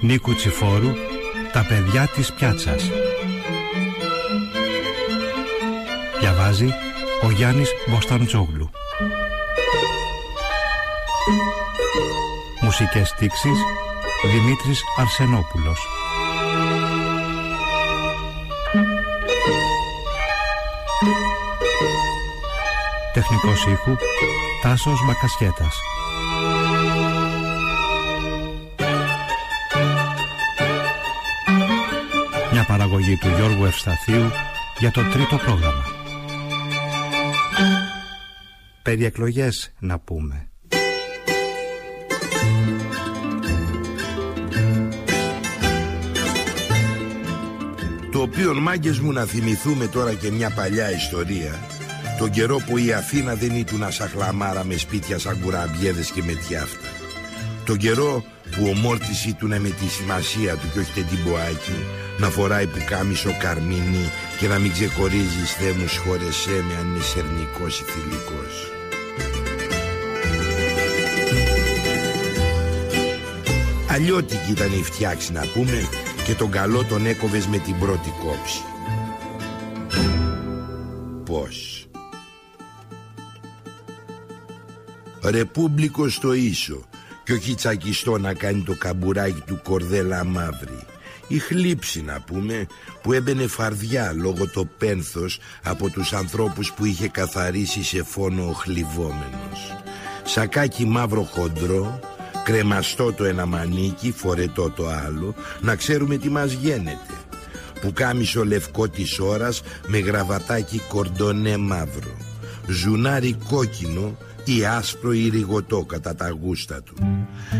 Νίκου Τσιφόρου «Τα παιδιά της πιάτσας» Διαβάζει ο Γιάννης Μποσταντζόγλου Μουσικές στίξεις Δημήτρης Αρσενόπουλος Τεχνικός ήχου Τάσος Μπακασιέτας Μια παραγωγή του Γιώργου Ευσταθίου για το τρίτο πρόγραμμα. Περί εκλογές να πούμε. Το οποίο μάγκες μου να θυμηθούμε τώρα και μια παλιά ιστορία Τον καιρό που η Αθήνα δεν ήταν ασαχλαμάρα με σπίτια σαν κουραμπιέδες και με τιάφτα Τον καιρό που ο Μόρτης ήταν με τη σημασία του και όχι τεντυμποάκι Να φοράει που κάμισο καρμίνι και να μην ξεχωρίζει θέμους χωρεσέ με αν είναι σερνικός ή θηλυκός Αλλιώτικη ήταν η φτιάξη να πούμε και τον καλό τον έκοβες με την πρώτη κόψη. Ρεπούμπλικο στο ίσο και όχι τσακιστό να κάνει το καμπουράκι του κορδέλα μαύρη. Η χλήψη να πούμε που έμπαινε φαρδιά λόγω το πένθος από τους ανθρώπους που είχε καθαρίσει σε φόνο ο χλιβόμενος. Σακάκι μαύρο χοντρό Κρεμαστό το ένα μανίκι, φορετό το άλλο Να ξέρουμε τι μας γίνεται Που κάμισο λευκό της ώρας Με γραβατάκι κορντονέ μαύρο Ζουνάρι κόκκινο ή άσπρο ή ριγωτό κατά τα γούστα του.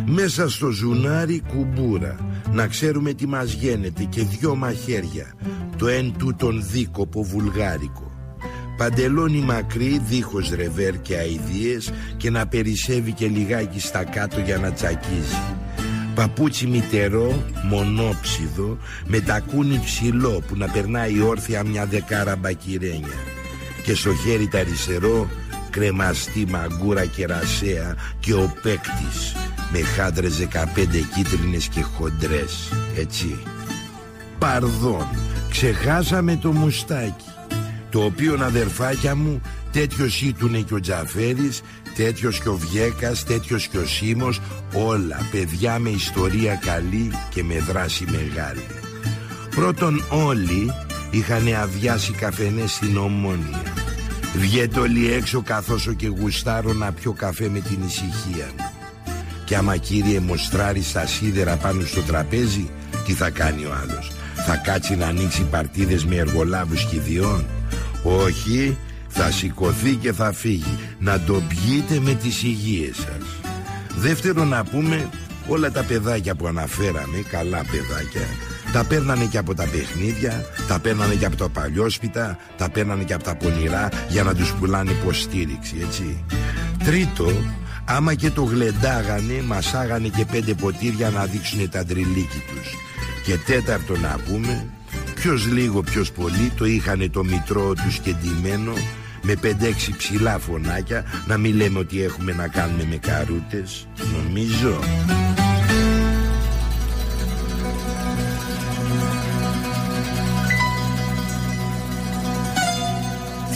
Μέσα στο ζουνάρι κουμπούρα Να ξέρουμε τι μας γίνεται Και δυο μαχαίρια. Το εν τούτων δίκοπο βουλγάρικο. Παντελόνι μακρύ δίχως ρεβέρ και αηδίες Και να περισσεύει και λιγάκι στα κάτω για να τσακίζει. Παπούτσι μυτερό, μονόψιδο Με τακούνι ψηλό που να περνάει όρθια μια δεκάρα μπακιρένια Και στο χέρι τα αριστερό κρεμαστή μαγκούρα κερασέα Και ο παίκτης με χάντρες δεκαπέντε κίτρινες και χοντρές Έτσι. Παρδόν, ξεχάσαμε το μουστάκι το οποίο αδερφάκια μου τέτοιος ήτουνε και ο Τζαφέρης τέτοιος και ο Βιέκας, τέτοιος και ο Σίμος όλα παιδιά με ιστορία καλή και με δράση μεγάλη. Πρώτον όλοι είχαν αδειάσει καφενές στην Ομόνια Βγαίνετε όλοι έξω καθώς και γουστάρω να πιω καφέ με την ησυχία μου. Και άμα κύριε μοστράρεις στα σίδερα πάνω στο τραπέζι Τι θα κάνει ο άλλος; Θα κάτσει να ανοίξει παρτίδες με εργολάβους ιδιών; Όχι, θα σηκωθεί και θα φύγει. Να το πιείτε με τις υγείες σας. Δεύτερο να πούμε Όλα τα παιδάκια που αναφέραμε Καλά παιδάκια τα παίρνανε και από τα παιχνίδια, τα παίρνανε και από τα παλιόσπιτα, τα παίρνανε και από τα πονηρά για να τους πουλάνε υποστήριξη, έτσι. Τρίτο, άμα και το γλεντάγανε, μασάγανε και πέντε ποτήρια να δείξουν τα τριλίκι τους. Και τέταρτο να πούμε, Ποιος λίγο ποιος πολύ το είχανε το μητρό τους κεντυμένο με πεντέξι ψηλά φωνάκια να μην λέμε ότι έχουμε να κάνουμε με καρούτες νομίζω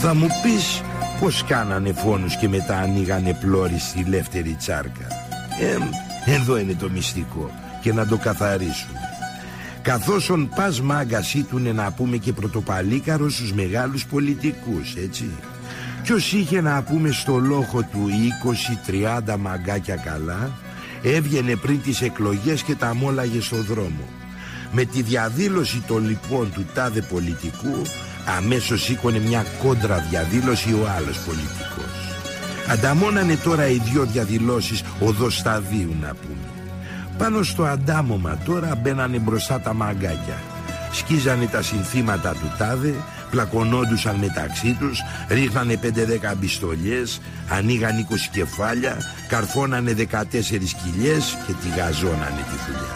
Θα μου πεις πως κάνανε φόνους και μετά ανοίγανε πλώρη στη λεύτερη τσάρκα. Ε, Εδώ είναι το μυστικό και να το καθαρίσουμε. Καθώς ο πας μάγκας ήτουνε να πούμε και πρωτοπαλίκαρος στους μεγάλους πολιτικούς έτσι. Ποιος είχε να πούμε στο λόγο του 20-30 μαγκάκια καλά Έβγαινε πριν τις εκλογές και τα μόλαγε στο δρόμο. Με τη διαδήλωση των λοιπόν του τάδε πολιτικού Αμέσως σήκωνε μια κόντρα διαδήλωση ο άλλος πολιτικός. Ανταμώνανε τώρα οι δυο διαδηλώσεις οδός σταδίου να πούμε. Πάνω στο αντάμωμα τώρα μπαίνανε μπροστά τα μαγκάκια. Σκίζανε τα συνθήματα του τάδε Πλακωνόντουσαν μεταξύ τους Ρίχνανε 5-10 μπιστολιές Ανοίγαν 20 κεφάλια Καρφώνανε 14 κοιλιές Και τη γαζώνανε τη δουλειά.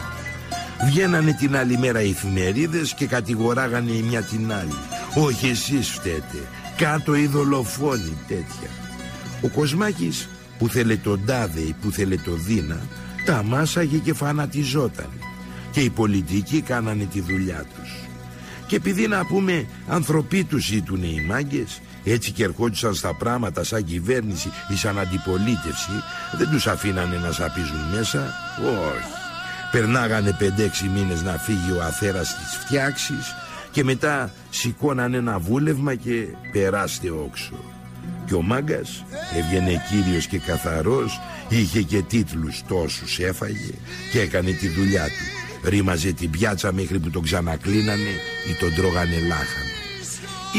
Βγαίνανε την άλλη μέρα οι εφημερίδες Και κατηγοράγανε η μια την άλλη Όχι εσείς φταίτε κάτω οι δολοφόνοι τέτοια. Ο Κοσμάκης που θέλε τον τάδε ή που θέλε το δίνα τα μάσαγε και φανατιζόταν και οι πολιτικοί κάνανε τη δουλειά τους. Και επειδή να πούμε ανθρωποί τους ήτουνε οι μάγκες έτσι και ερχόντουσαν στα πράγματα σαν κυβέρνηση ή σαν αντιπολίτευση δεν τους αφήνανε να σαπίζουν μέσα όχι περνάγανε 5-6 μήνες να φύγει ο αθέρας της φτιάξης και μετά σηκώνανε ένα βούλευμα και περάστε όξο. Και ο μάγκας έβγαινε κύριος και καθαρός είχε και τίτλους τόσους έφαγε και έκανε τη δουλειά του. Ρήμαζε την πιάτσα μέχρι που τον ξανακλίνανε ή τον τρώγανε λάχανο.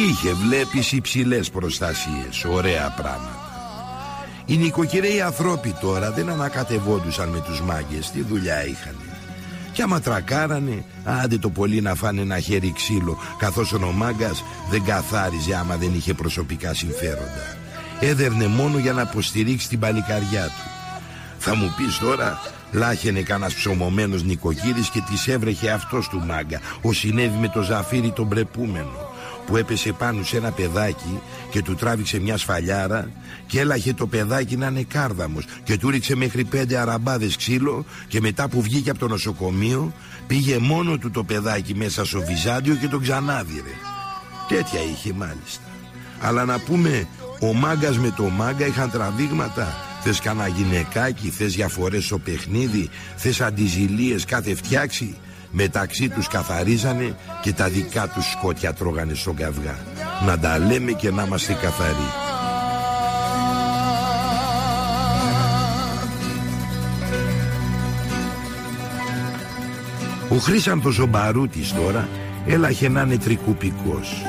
Είχε βλέπεις υψηλές προστασίες Ωραία πράγματα. Οι νοικοκυρέοι ανθρώποι τώρα Δεν ανακατευόντουσαν με τους μάγκες. Τι δουλειά είχαν Κι άμα τρακάρανε Άντε το πολύ να φάνε ένα χέρι ξύλο Καθώς ο μάγκας δεν καθάριζε Άμα δεν είχε προσωπικά συμφέροντα. Έδερνε μόνο για να αποστηρίξει την παλικαριά του. Θα μου πεις τώρα Λάχαινε κανένας ψωμωμένος νοικοκύρης και της έβρεχε αυτός του μάγκα Ο συνέβη με το ζαφύρι τον πρεπούμενο που έπεσε πάνω σε ένα παιδάκι και του τράβηξε μια σφαλιάρα και έλαχε το παιδάκι να είναι κάρδαμος και του ρίξε μέχρι πέντε αραμπάδες ξύλο και μετά που βγήκε από το νοσοκομείο πήγε μόνο του το παιδάκι μέσα στο Βυζάντιο και τον ξανάδιρε. Τέτοια είχε μάλιστα. Αλλά να πούμε ο μάγκας με το μάγκα είχαν τραβήγματα Θες κανένα γυναικάκι, θες διαφορές στο παιχνίδι, θες αντιζηλίες κάθε φτιάξη Μεταξύ τους καθαρίζανε και τα δικά τους σκότια τρώγανε στον καυγά. Να τα λέμε και να είμαστε καθαροί. Ο Χρήσανθος ο Μπαρούτης τώρα έλαχε να είναι τρικουπικός.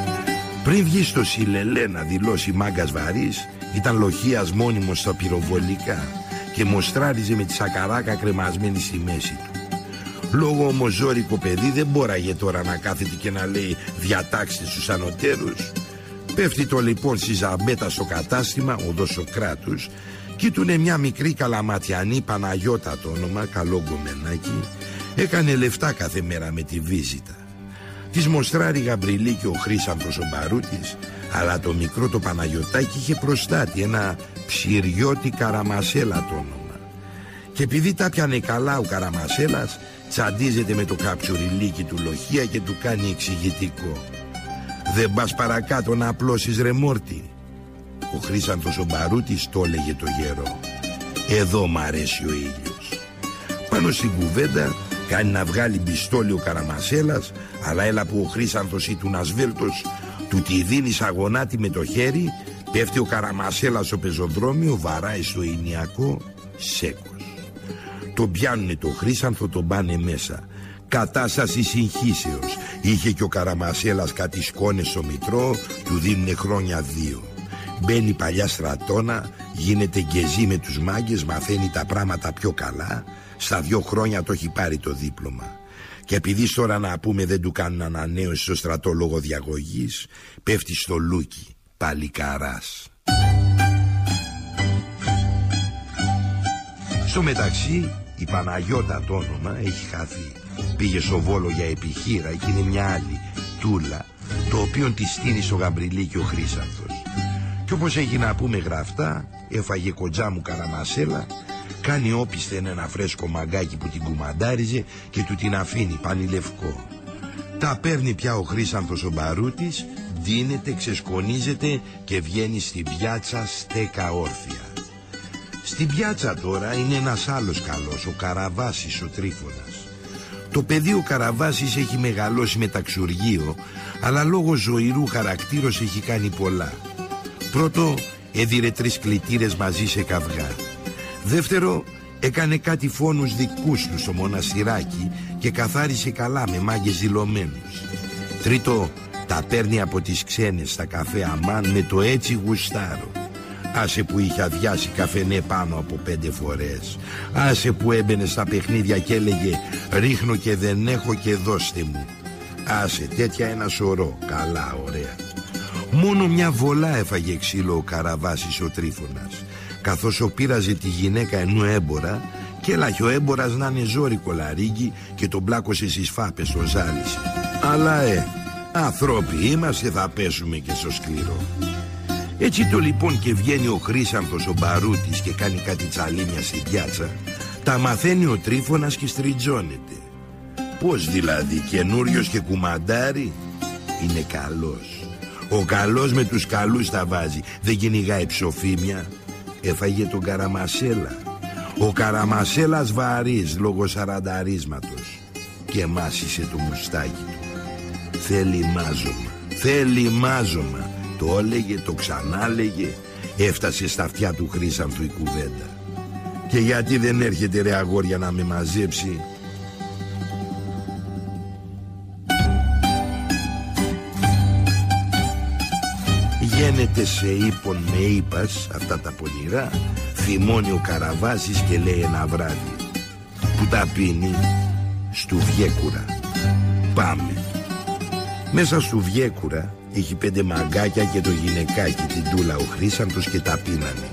Πριν βγει στο Σιλελέ να δηλώσει μάγκας βαρύς Ήταν λοχίας μόνιμος στα πυροβολικά Και μοστράριζε με τη σακαράκα κρεμασμένη στη μέση του Λόγω όμως ζώρικο παιδί δεν μπόραγε τώρα να κάθεται και να λέει διατάξτε στους ανωτέρους. Πέφτει το λοιπόν στη ζαμπέτα στο κατάστημα, ο κράτους Κοίτουνε μια μικρή καλαματιανή Παναγιώτα το όνομα, καλό γκομενάκι Έκανε λεφτά κάθε μέρα με τη βίζητα. Της μοστράρει Γαμπριλή και ο Χρήσανθος ο Μπαρούτης. Αλλά το μικρό το Παναγιωτάκι είχε προστάτη Ένα ψυριώτη καραμασέλα το όνομα. Και επειδή τα πιανε καλά ο καραμασέλας Τσαντίζεται με το καψουριλίκι του λοχεία και του κάνει εξηγητικό. Δεν πας παρακάτω να απλώσεις ρε μόρτι Ο Χρήσανθος ο Μπαρούτης το έλεγε το γέρο. Εδώ μ' αρέσει ο ήλιος Πάνω στην κουβέντα κάνει να βγάλει πιστόλι ο Καραμασέλας Αλλά έλα που ο Χρήσανθος ή του Νασβέλτος Του τη δίνει σαγονάτι με το χέρι Πέφτει ο Καραμασέλας στο πεζοδρόμιο Βαράει στο Ινιακό Σέκο τον πιάνουνε το χρήσανθο, τον πάνε μέσα. Κατάσταση συγχύσεως. Είχε και ο Καραμασέλας κάτι σκόνες στο μητρό, του δίνουνε χρόνια δύο. Μπαίνει παλιά στρατόνα, γίνεται γκεζί με τους μάγκες, μαθαίνει τα πράγματα πιο καλά. Στα δυο χρόνια το έχει πάρει το δίπλωμα. Και επειδή τώρα να πούμε δεν του κάνουν ανανέωση στο στρατό λόγω διαγωγής, πέφτει στο λούκι, παλικαράς. Στο μεταξύ η Παναγιώτα το όνομα έχει χαθεί. Πήγε στο Βόλο για επιχείρα και είναι μια άλλη, Τούλα, το οποίο τη στείνει στο γαμπριλί ο Χρήσανθος. Κι όπως έχει να πούμε γραφτά, έφαγε κοντζά μου καραμασέλα, κάνει όπιστε ένα φρέσκο μαγκάκι που την κουμαντάριζε και του την αφήνει πανηλευκό. Τα παίρνει πια ο Χρήσανθος ο Μπαρούτης, δίνεται, ξεσκονίζεται και βγαίνει στην πιάτσα στέκα όρθια. Στην πιάτσα τώρα είναι ένας άλλος καλός, ο Καραβάσης ο Τρίφωνας. Το παιδί ο Καραβάσης έχει μεγαλώσει με ταξουργείο, αλλά λόγω ζωηρού χαρακτήρος έχει κάνει πολλά. Πρώτο, έδιρε τρεις κλητήρες μαζί σε καυγά. Δεύτερο, έκανε κάτι φόνους δικούς του στο μοναστηράκι και καθάρισε καλά με μάγκες δηλωμένους. Τρίτο, τα παίρνει από τις ξένες στα καφέ αμάν με το έτσι γουστάρο. Άσε που είχε αδειάσει καφενέ πάνω από πέντε φορές. Άσε που έμπαινε στα παιχνίδια και έλεγε Ρίχνω και δεν έχω και δώστε μου Άσε τέτοια ένα σωρό. Καλά ωραία. Μόνο μια βολά έφαγε ξύλο ο Καραβάσης ο Τρίφωνας. Καθώς ο πήραζε τη γυναίκα ενού έμπορα Και έλαχε ο έμπορας να είναι ζόρι κολαρίγκι Και τον πλάκωσε στις φάπες ο ζάλισε. Αλλά ε Ανθρώποι είμαστε θα πέσουμε και στο σκληρό Έτσι το λοιπόν και βγαίνει ο Χρήσανθος ο Μπαρούτης και κάνει κάτι τσαλίμια στη πιάτσα Τα μαθαίνει ο Τρίφωνας και στριτζώνεται Πώς δηλαδή καινούριος και κουμαντάρι; Είναι καλός. Ο καλός με τους καλούς τα βάζει. Δεν κυνηγάει ψοφίμια. Έφαγε τον Καραμασέλα. Ο Καραμασέλας βαρύς λόγω σαρανταρίσματος. Και μάσησε το μουστάκι του. Θέλει μάζωμα. Θέλει μάζωμα Το έλεγε, το ξανάλεγε. Έφτασε στα αυτιά του Χρήσανθου η κουβέντα. Και γιατί δεν έρχεται ρε αγόρια να με μαζέψει; Γένεται σε ύπον με ύπας Αυτά τα πονηρά. Θυμώνει ο Καραβάσης και λέει ένα βράδυ. Που τα πίνει Στου Βιέκουρα. Πάμε. Μέσα στο Βιέκουρα είχε πέντε μαγκάκια και το γυναικάκι την τούλα ο Χρήσαντος και τα πίνανε.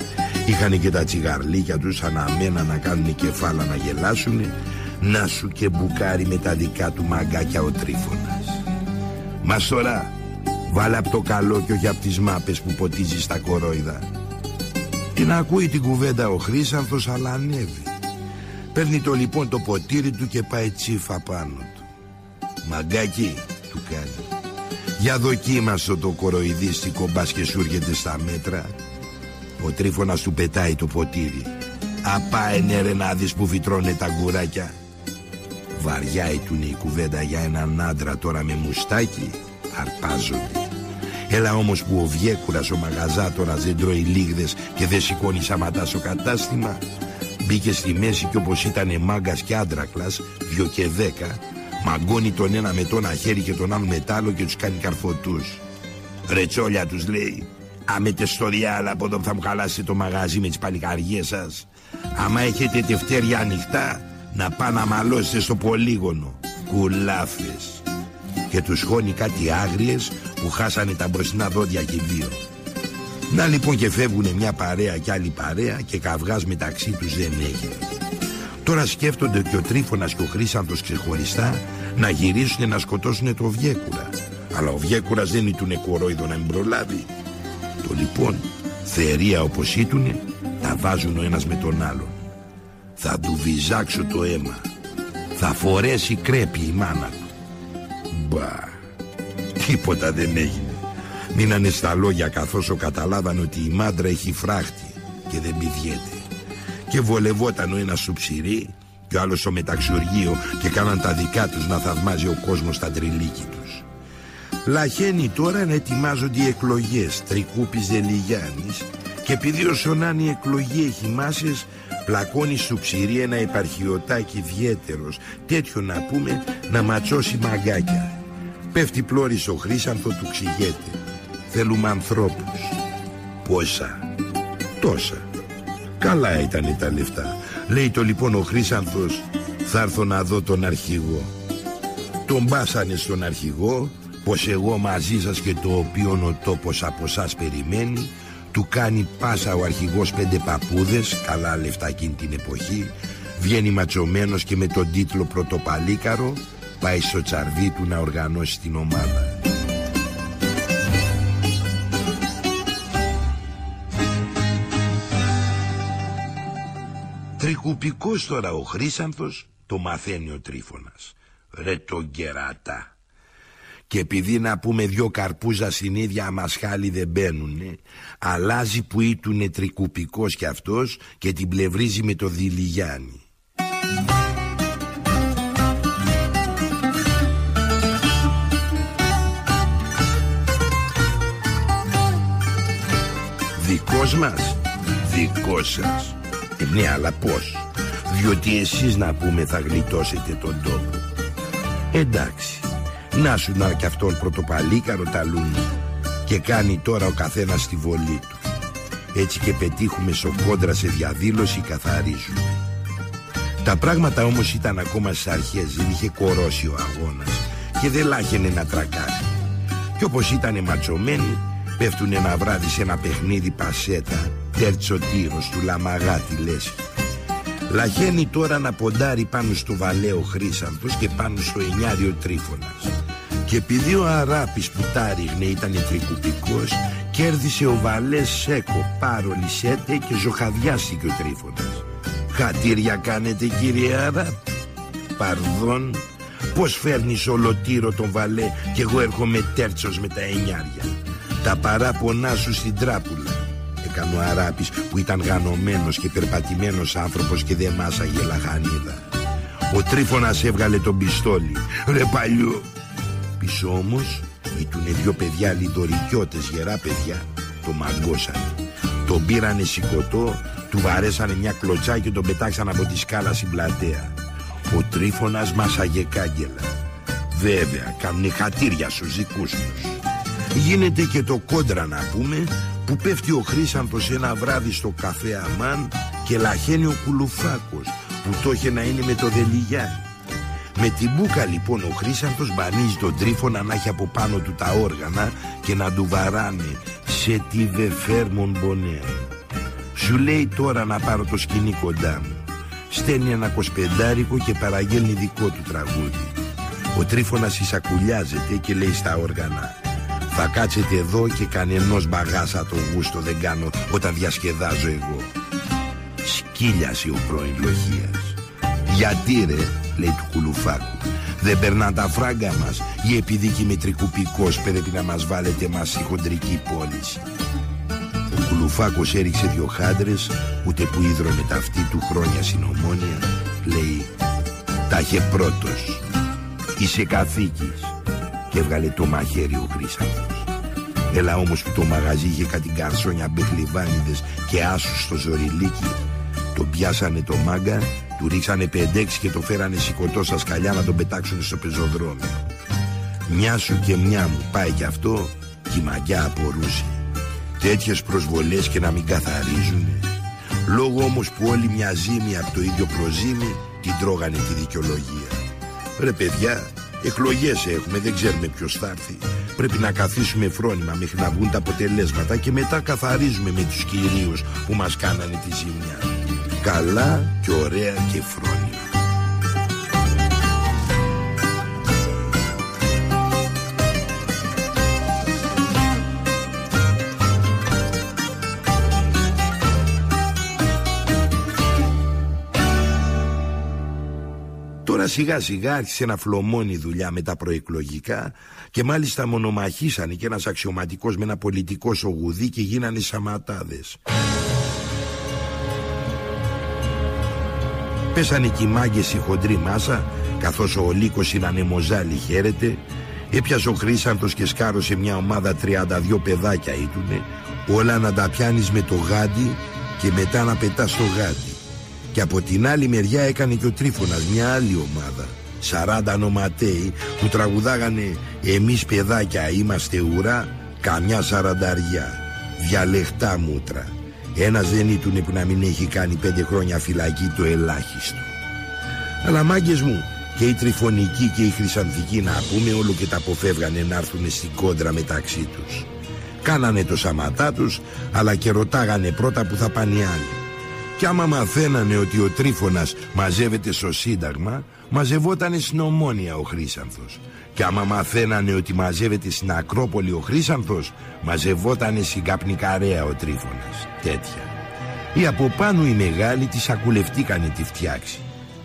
Είχανε και τα τσιγαρλίκια τους αναμένα να κάνουν κεφάλα να γελάσουνε να σου και μπουκάρει με τα δικά του μαγκάκια ο Τρίφωνας. Μας τώρα βάλε από το καλό και όχι από τις μάπες που ποτίζεις στα κορόιδα. Την ακούει την κουβέντα ο Χρήσανθος αλλά ανέβει. Παίρνει το λοιπόν το ποτήρι του και πάει τσίφα πάνω του. Μαγκάκι, του κάνει Για δοκίμασο το κοροϊδίστικο μπας και σου έρχεται στα μέτρα. Ο τρίφωνας του πετάει το ποτήρι. Απά ενέρε να δεις που βιτρώνε τα γκουράκια Βαριά ήτουνε η κουβέντα για έναν άντρα τώρα με μουστάκι. Αρπάζονται. Έλα όμως που ο Βιέκουρας ο μαγαζάτορας δεν τρώει λίγδες και δεν σηκώνει σαματά στο κατάστημα. Μπήκε στη μέση και όπως ήταν μάγκας και άντρακλας, δυο και δέκα Μαγκώνει τον ένα με το ένα χέρι και τον άλλο με τ' άλλο και τους κάνει καρφωτούς. Ρετσόλια τους λέει. Άμετε στο διάλα από εδώ θα μου χαλάσετε το μαγαζί με τις παλικαριές σας. Άμα έχετε τευτέρια ανοιχτά να πά να μαλώσετε στο πολύγωνο. Κουλάφες. Και τους χώνει κάτι άγριες που χάσανε τα μπροστινά δόντια και δύο. Να λοιπόν και φεύγουνε μια παρέα και άλλη παρέα και καυγάς μεταξύ τους δεν έγινε. Τώρα σκέφτονται και ο Τρίφωνας και ο Χρήσανθος ξεχωριστά να γυρίσουν να σκοτώσουν το Βιέκουρα. Αλλά ο Βιέκουρας δεν ήτουνε κορόιδο να μην προλάβει. Το λοιπόν, θερία όπως ήτουνε, τα βάζουν ο ένας με τον άλλον. Θα του βυζάξω το αίμα. Θα φορέσει κρέπη η μάνα του. Μπα, τίποτα δεν έγινε. Μείνανε στα λόγια καθώς ο καταλάβανε ότι η μάντρα έχει φράχτη και δεν πηδιέται και βολευόταν ο ένας στο ψυρί και ο άλλος στο μεταξιουργείο και κάναν τα δικά τους να θαυμάζει ο κόσμος στα τριλίκι τους. Λαχαίνει τώρα να ετοιμάζονται οι εκλογές Τρικούπης Δελιγιάννης και επειδή όσο να είναι η εκλογή έχει μάσες πλακώνει στο ψυρί ένα υπαρχιωτάκι ιδιαίτερος τέτοιο να πούμε να ματσώσει μαγκάκια. Πέφτει πλώρης στο χρήσανθο του ξηγέται. Θέλουμε ανθρώπους. Πόσα. Τόσα. Καλά ήταν τα λεφτά. Λέει το λοιπόν ο Χρήσανθος θα έρθω να δω τον αρχηγό. Τον μπάσανε στον αρχηγό πως εγώ μαζί σας και το οποίο ο τόπος από σας περιμένει του κάνει πάσα ο αρχηγός πέντε παπούδες καλά λεφτά εκείνη την εποχή βγαίνει ματσωμένος και με τον τίτλο πρωτοπαλίκαρο πάει στο τσαρδί του να οργανώσει την ομάδα Τρικουπικός τώρα ο Χρήσανθος το μαθαίνει ο Τρίφωνας. Ρε το γκεράτα. Και επειδή να πούμε δυο καρπούζα στην ίδια μασχάλη δεν μπαίνουνε, αλλάζει που ήτουνε τρικουπικός κι αυτός και την πλευρίζει με το Δηλιγιάννη. Δικός μας, δικός σας. Ε, ναι, αλλά πώς. Διότι εσείς να πούμε θα γλιτώσετε τον τόπο. Εντάξει. Να σου να κι αυτόν πρωτοπαλίκαρο ταλούνι. Και κάνει τώρα ο καθένας τη βολή του. Έτσι και πετύχουμε σοκόντρα σε διαδήλωση καθαρίζουν. Τα πράγματα όμως ήταν ακόμα στις αρχές, δεν είχε κορώσει ο αγώνας και δεν λάχαινε να τρακάρει. Και όπως ήταν ματσωμένοι, πέφτουν ένα βράδυ σε ένα παιχνίδι πασέτα. Τέρτσο τύρος του Λαμαγάτη λες. Λαχαίνει τώρα να ποντάρει πάνω στο βαλέο Χρήσανθος και πάνω στο εννιάριο Τρίφωνας. Και επειδή ο Αράπης που τα ρίχνε ήταν τρικουπικός Κέρδισε ο Βαλές Σέκο, Πάρο, Λισέτε και ζωχαδιάστηκε ο Τρίφωνας. Χατήρια κάνετε κύριε Αράπη. Παρδόν Πως φέρνεις ολοτήρο τον Βαλέ και εγώ έρχομαι τέρτσος με τα εννιάρια Τα παράπονά σου στην τράπουλα. Έκανε ο Αράπης που ήταν γανωμένος και περπατημένος άνθρωπος και δεν μάσαγε λαχανίδα. Ο Τρίφωνας έβγαλε τον πιστόλι. Ρε παλιού Πίσω όμως ήτουνε δυο παιδιά λιδωρικιώτες γερά παιδιά. Το μαγκώσανε. Τον πήρανε σηκωτό Του βαρέσανε μια κλωτσά και τον πετάξαν από τη σκάλα στην πλατεία. Ο Τρίφωνας μάσαγε κάγκελα. Βέβαια κάνουν χατήρια στους δικούς τους Γίνεται και το κόντρα να πούμε Που πέφτει ο Χρήσαντος ένα βράδυ στο καφέ Αμάν Και λαχαίνει ο Κουλουφάκος Που το είχε να είναι με το Δελιγιάννη με την μπούκα λοιπόν ο Χρήσαντος μπανίζει τον τρίφωνα να έχει από πάνω του τα όργανα και να του βαράνε σε τη βεφέρμον μπονέα. Σου λέει τώρα να πάρω το σκηνή κοντά μου. Στέλνει ένα κοσπεντάρικο και παραγγέλνει δικό του τραγούδι. Ο τρίφωνας εισακουλιάζεται και λέει στα όργανα Θα κάτσετε εδώ και κανενός μπαγάσα το γούστο δεν κάνω όταν διασκεδάζω εγώ. Σκύλιασε ο πρώην Λοχίας. Γιατί ρε λέει του κουλουφάκου Δεν περνά τα φράγκα μας Ή επειδή κυμητρικουπικός πρέπει να μας βάλετε μας η χοντρική πώληση Ο κουλουφάκος έριξε δυο χάντρες Ούτε που ίδρωνε τα αυτή του χρόνια στην ομόνια Λέει Τα είχε πρώτος Είσαι καθήκης Και έβγαλε το μαχαίρι ο Χρήσανθος Έλα όμως που το μαγαζί είχε κάτι καρσόνια μπεχλιβάνιδες και άσους στο ζωριλίκι Τον πιάσανε το μάγκα του ρίξανε πεντέξι και το φέρανε σηκωτό στα σκαλιά να τον πετάξουν στο πεζοδρόμιο. Μια σου και μια μου πάει κι αυτό και η μαγιά απορούσε. Τέτοιες προσβολές και να μην καθαρίζουν. Λόγω όμως που όλοι μια ζήμη από το ίδιο προζήμι την τρώγανε τη δικαιολογία. Ρε παιδιά, εκλογές έχουμε, δεν ξέρουμε ποιος θα έρθει. Πρέπει να καθίσουμε φρόνημα μέχρι να βγουν τα αποτελέσματα και μετά καθαρίζουμε με τους κυρίους που μας κάνανε τη ζημιά καλά και ωραία και φρόνημα. Σιγά σιγά άρχισε να φλωμώνει δουλειά με τα προεκλογικά και μάλιστα μονομαχήσανε και ένας αξιωματικός με ένα πολιτικό σογουδί και γίνανε σαματάδες. Πέσανε κι οι μάγκες η χοντρή μάσα Καθώς ο Λύκος είναι ανεμοζάλι χαίρεται Έπιασε ο Χρήσαντος και σκάρωσε μια ομάδα 32 παιδάκια ήτουνε Όλα να τα πιάνεις με το γάντι Και μετά να πετάς το γάντι Και από την άλλη μεριά έκανε και ο Τρίφωνας μια άλλη ομάδα 40 νοματέοι που τραγουδάγανε Εμείς παιδάκια είμαστε ουρά Καμιά σαρανταριά Διαλεχτά μούτρα ένας δεν ήτουνε που να μην έχει κάνει πέντε χρόνια φυλακή το ελάχιστο. Αλλά μάγκες μου, και οι τριφωνικοί και οι χρυσανθικοί να πούμε όλο και τα αποφεύγανε να έρθουν στην κόντρα μεταξύ τους. Κάνανε το σαματά τους, αλλά και ρωτάγανε πρώτα που θα πάνε οι άλλοι. Κι άμα μαθαίνανε ότι ο Τρίφωνας μαζεύεται στο Σύνταγμα, μαζευότανε στην Ομόνια ο Χρύσανθος. Και άμα μαθαίνανε ότι μαζεύεται στην Ακρόπολη ο Χρύσανθος Μαζευότανε στην Καπνικαρέα ο Τρίφωνας. Τέτοια. Οι από πάνω οι μεγάλοι τη ακουλευτήκανε τη φτιάξη.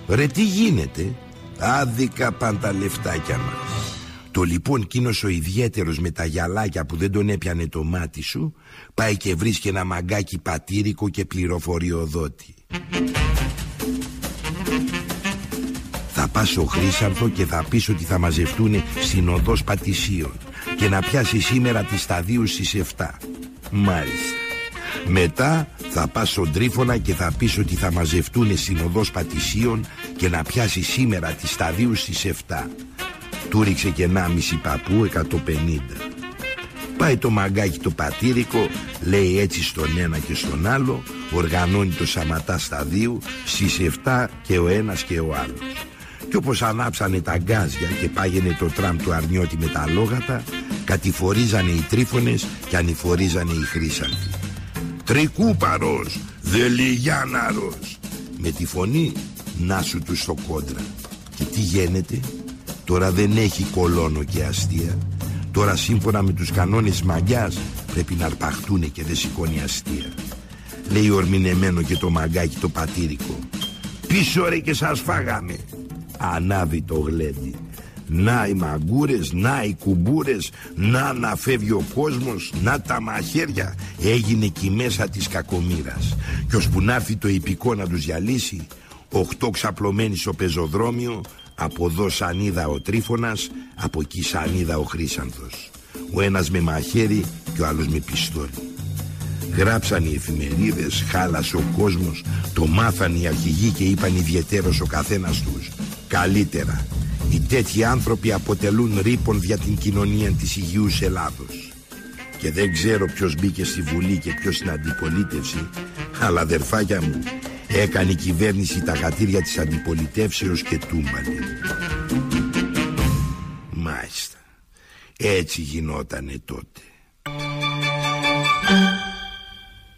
Ρε τι γίνεται; Άδικα πάντα λεφτάκια μας Το λοιπόν κείνο ο ιδιαίτερος με τα γυαλάκια που δεν τον έπιανε το μάτι σου Πάει και βρίσκει ένα μαγκάκι πατήρικο και πληροφοριοδότη θα πας στο Χρύσαρθο και θα πεις ότι θα μαζευτούν στην οδός Πατησίων και να πιάσει σήμερα τη σταδίου στις 7. Μάλιστα. Μετά θα πας στον Τρίφωνα και θα πεις ότι θα μαζευτούν στην οδός Πατησίων και να πιάσει σήμερα τη σταδίου στις 7. Του ρίξε και 1,5 παππού 150. Πάει το μαγκάκι το πατήρικο, λέει έτσι στον ένα και στον άλλο, οργανώνει το σαματά σταδίου στις 7 και ο ένας και ο άλλος. Κι όπως ανάψανε τα γκάζια και πάγαινε το τραμ του Αρνιώτη με τα λόγατα Κατηφορίζανε οι τρίφωνες και ανηφορίζανε οι χρήσαντοι Τρικούπαρος, δελιγιάναρος Με τη φωνή να σου του στο κόντρα Και τι γίνεται; Τώρα δεν έχει κολόνο και αστεία. Τώρα σύμφωνα με τους κανόνες μαγιάς Πρέπει να αρπαχτούν και δεν σηκώνει αστεία. Λέει ορμηνεμένο και το μαγκάκι το πατήρικο. Πίσω ρε και σας φάγαμε Ανάβει το γλέντι. Να οι μαγκούρες, να οι κουμπούρες Να να φεύγει ο κόσμος Να τα μαχαίρια Έγινε εκεί μέσα της κακομήρας Κι ώσπου να έρθει το υπηκό να τους διαλύσει Οχτώ ξαπλωμένοι στο πεζοδρόμιο Από εδώ σανίδα ο Τρίφωνας Από εκεί σανίδα ο Χρύσανθος. Ο ένας με μαχαίρι και ο άλλος με πιστόλι. Γράψαν οι εφημερίδες, χάλασε ο κόσμος Το μάθαν οι αρχηγοί και είπαν ιδιαιτέρως ο καθένας τους. Καλύτερα. Οι τέτοιοι άνθρωποι αποτελούν ρήπον για την κοινωνία της Υγιούς Ελλάδος. Και δεν ξέρω ποιος μπήκε στη Βουλή και ποιος στην αντιπολίτευση, αλλά αδερφάκια μου, έκανε η κυβέρνηση τα γατήρια της αντιπολιτεύσεως και τούμπανε. Μάλιστα. Έτσι γινότανε τότε.